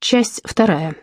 Часть вторая.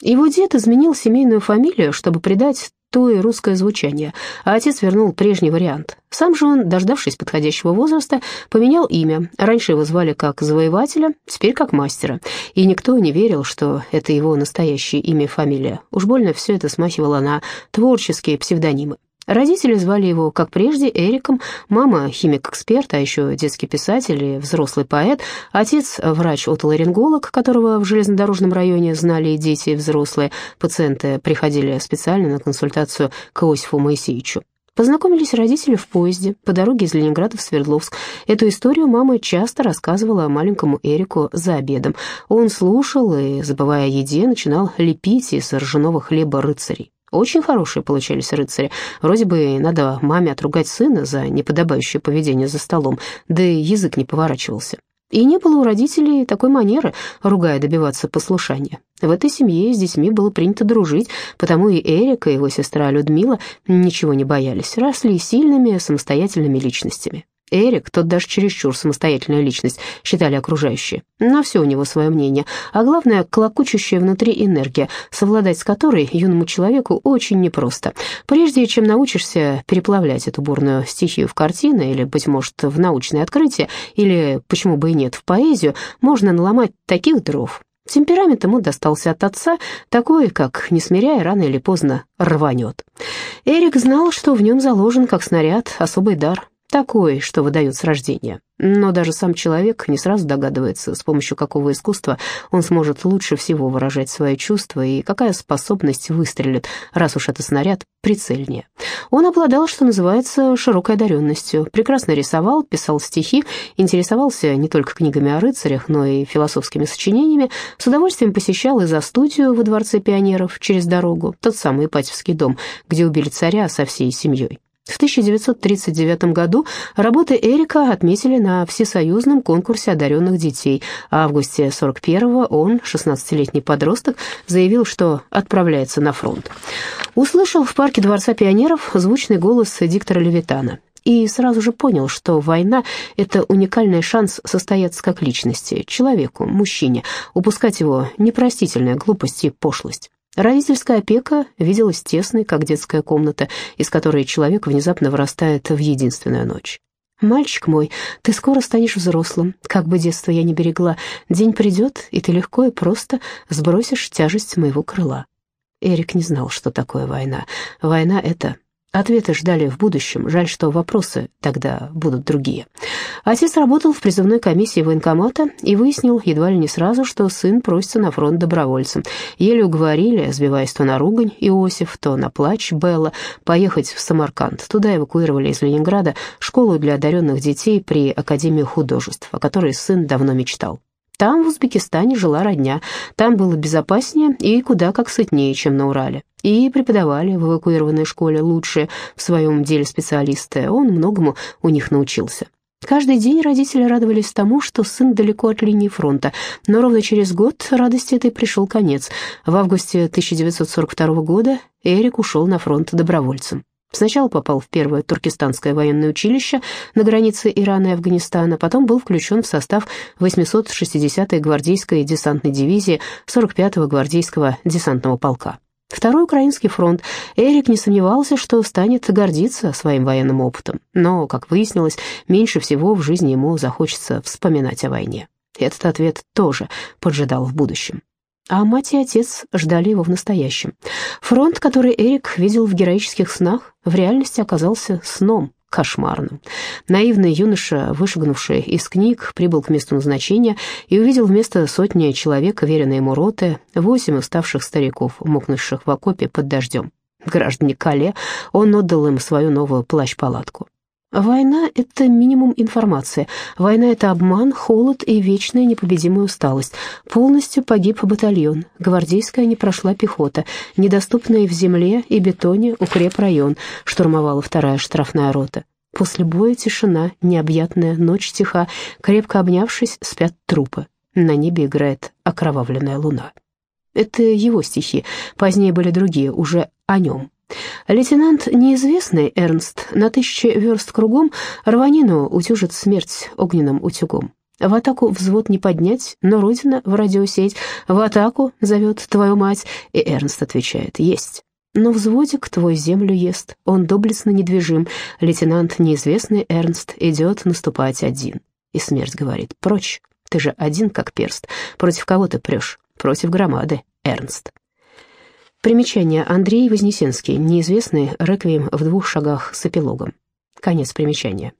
Его дед изменил семейную фамилию, чтобы придать то и русское звучание, а отец вернул прежний вариант. Сам же он, дождавшись подходящего возраста, поменял имя. Раньше его звали как завоевателя, теперь как мастера. И никто не верил, что это его настоящее имя и фамилия. Уж больно все это смахивало на творческие псевдонимы. Родители звали его, как прежде, Эриком, мама – химик-эксперт, а еще детский писатель и взрослый поэт, отец – врач-отоларинголог, которого в железнодорожном районе знали и дети, и взрослые. Пациенты приходили специально на консультацию к Иосифу Моисеевичу. Познакомились родители в поезде по дороге из Ленинграда в Свердловск. Эту историю мама часто рассказывала маленькому Эрику за обедом. Он слушал и, забывая о еде, начинал лепить из ржаного хлеба рыцарей. Очень хорошие получались рыцари. Вроде бы надо маме отругать сына за неподобающее поведение за столом, да и язык не поворачивался. И не было у родителей такой манеры, ругая добиваться послушания. В этой семье с детьми было принято дружить, потому и Эрик, и его сестра Людмила ничего не боялись, росли сильными, самостоятельными личностями. Эрик, тот даже чересчур самостоятельная личность, считали окружающие. На все у него свое мнение, а главное, клокочущая внутри энергия, совладать с которой юному человеку очень непросто. Прежде чем научишься переплавлять эту бурную стихию в картины, или, быть может, в научное открытие, или, почему бы и нет, в поэзию, можно наломать таких дров, Темперамент ему достался от отца, такой, как, не смиряя, рано или поздно рванет. Эрик знал, что в нем заложен, как снаряд, особый дар, такой, что выдают с рождения. Но даже сам человек не сразу догадывается, с помощью какого искусства он сможет лучше всего выражать свои чувства и какая способность выстрелит, раз уж это снаряд, прицельнее. Он обладал, что называется, широкой одаренностью, прекрасно рисовал, писал стихи, интересовался не только книгами о рыцарях, но и философскими сочинениями, с удовольствием посещал и за студию во Дворце пионеров через дорогу, тот самый Ипатьевский дом, где убили царя со всей семьей. В 1939 году работы Эрика отметили на всесоюзном конкурсе одаренных детей, а в августе 41-го он, 16-летний подросток, заявил, что отправляется на фронт. Услышал в парке Дворца пионеров звучный голос диктора Левитана и сразу же понял, что война — это уникальный шанс состояться как личности, человеку, мужчине, упускать его непростительная глупость и пошлость. Родительская опека виделась тесной, как детская комната, из которой человек внезапно вырастает в единственную ночь. «Мальчик мой, ты скоро станешь взрослым, как бы детство я не берегла. День придет, и ты легко и просто сбросишь тяжесть моего крыла». Эрик не знал, что такое война. Война — это Ответы ждали в будущем, жаль, что вопросы тогда будут другие. Отец работал в призывной комиссии военкомата и выяснил едва ли не сразу, что сын просится на фронт добровольцем. Еле уговорили, сбиваясь то на ругань Иосиф, то на плач Белла, поехать в Самарканд. Туда эвакуировали из Ленинграда школу для одаренных детей при Академии художеств, о которой сын давно мечтал. Там, в Узбекистане, жила родня, там было безопаснее и куда как сытнее, чем на Урале. И преподавали в эвакуированной школе лучшие в своем деле специалисты, он многому у них научился. Каждый день родители радовались тому, что сын далеко от линии фронта, но ровно через год радости этой пришел конец. В августе 1942 года Эрик ушел на фронт добровольцем. Сначала попал в первое туркестанское военное училище на границе Ирана и Афганистана, потом был включен в состав 860-й гвардейской десантной дивизии 45-го гвардейского десантного полка. Второй Украинский фронт. Эрик не сомневался, что станет гордиться своим военным опытом, но, как выяснилось, меньше всего в жизни ему захочется вспоминать о войне. Этот ответ тоже поджидал в будущем. А мать и отец ждали его в настоящем. Фронт, который Эрик видел в героических снах, в реальности оказался сном, кошмарным. Наивный юноша, вышагнувший из книг, прибыл к месту назначения и увидел вместо сотни человек, веренные ему роты, восемь уставших стариков, мокнувших в окопе под дождем. Граждане Кале, он отдал им свою новую плащ-палатку. Война — это минимум информации. Война — это обман, холод и вечная непобедимая усталость. Полностью погиб батальон. Гвардейская не прошла пехота. Недоступная в земле и бетоне укрепрайон штурмовала вторая штрафная рота. После боя тишина, необъятная, ночь тиха. Крепко обнявшись, спят трупы. На небе играет окровавленная луна. Это его стихи. Позднее были другие, уже о нем. Лейтенант неизвестный Эрнст на тысячи верст кругом рванину утюжит смерть огненным утюгом. В атаку взвод не поднять, но Родина в радиосеть. В атаку зовет твою мать, и Эрнст отвечает «Есть». Но взводик твой землю ест, он доблестно недвижим. Лейтенант неизвестный Эрнст идет наступать один. И смерть говорит «Прочь, ты же один как перст. Против кого ты прешь? Против громады, Эрнст». Примечание. Андрей Вознесенский. Неизвестный реквием в двух шагах с эпилогом. Конец примечания.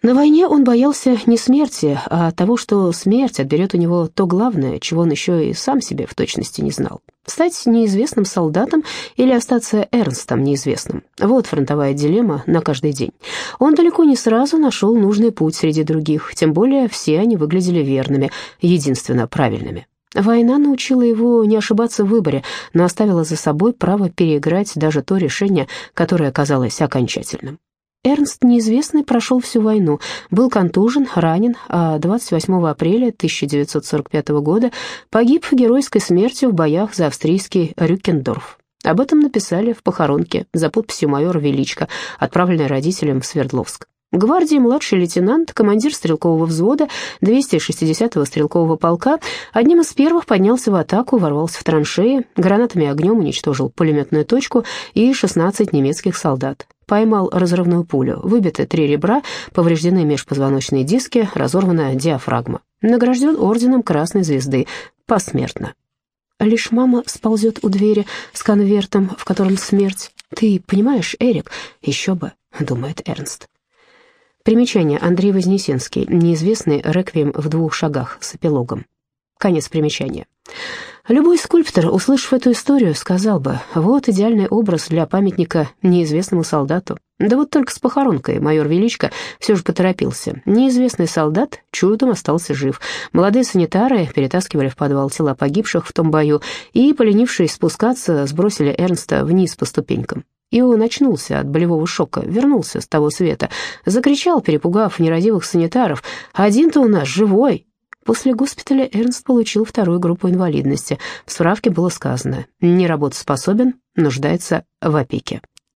На войне он боялся не смерти, а того, что смерть отберет у него то главное, чего он еще и сам себе в точности не знал. Стать неизвестным солдатом или остаться Эрнстом неизвестным. Вот фронтовая дилемма на каждый день. Он далеко не сразу нашел нужный путь среди других, тем более все они выглядели верными, единственно правильными. Война научила его не ошибаться в выборе, но оставила за собой право переиграть даже то решение, которое оказалось окончательным. Эрнст неизвестный прошел всю войну, был контужен, ранен, а 28 апреля 1945 года погиб геройской смертью в боях за австрийский Рюкендорф. Об этом написали в похоронке за подписью майора Величко, отправленной родителям в Свердловск. Гвардии младший лейтенант, командир стрелкового взвода 260-го стрелкового полка, одним из первых поднялся в атаку, ворвался в траншеи, гранатами и огнем уничтожил пулеметную точку и 16 немецких солдат. Поймал разрывную пулю, выбиты три ребра, повреждены межпозвоночные диски, разорвана диафрагма. Награжден орденом Красной Звезды, посмертно. Лишь мама сползет у двери с конвертом, в котором смерть. «Ты понимаешь, Эрик?» «Еще бы», — думает Эрнст. Примечание. Андрей Вознесенский. Неизвестный реквием в двух шагах с эпилогом. Конец примечания. Любой скульптор, услышав эту историю, сказал бы, вот идеальный образ для памятника неизвестному солдату. Да вот только с похоронкой майор Величко все же поторопился. Неизвестный солдат чудом остался жив. Молодые санитары перетаскивали в подвал тела погибших в том бою и, поленившись спускаться, сбросили Эрнста вниз по ступенькам. И он очнулся от болевого шока, вернулся с того света, закричал, перепугав нерадивых санитаров, «Один-то у нас живой!» После госпиталя Эрнст получил вторую группу инвалидности. В справке было сказано «не работоспособен, нуждается в опеке».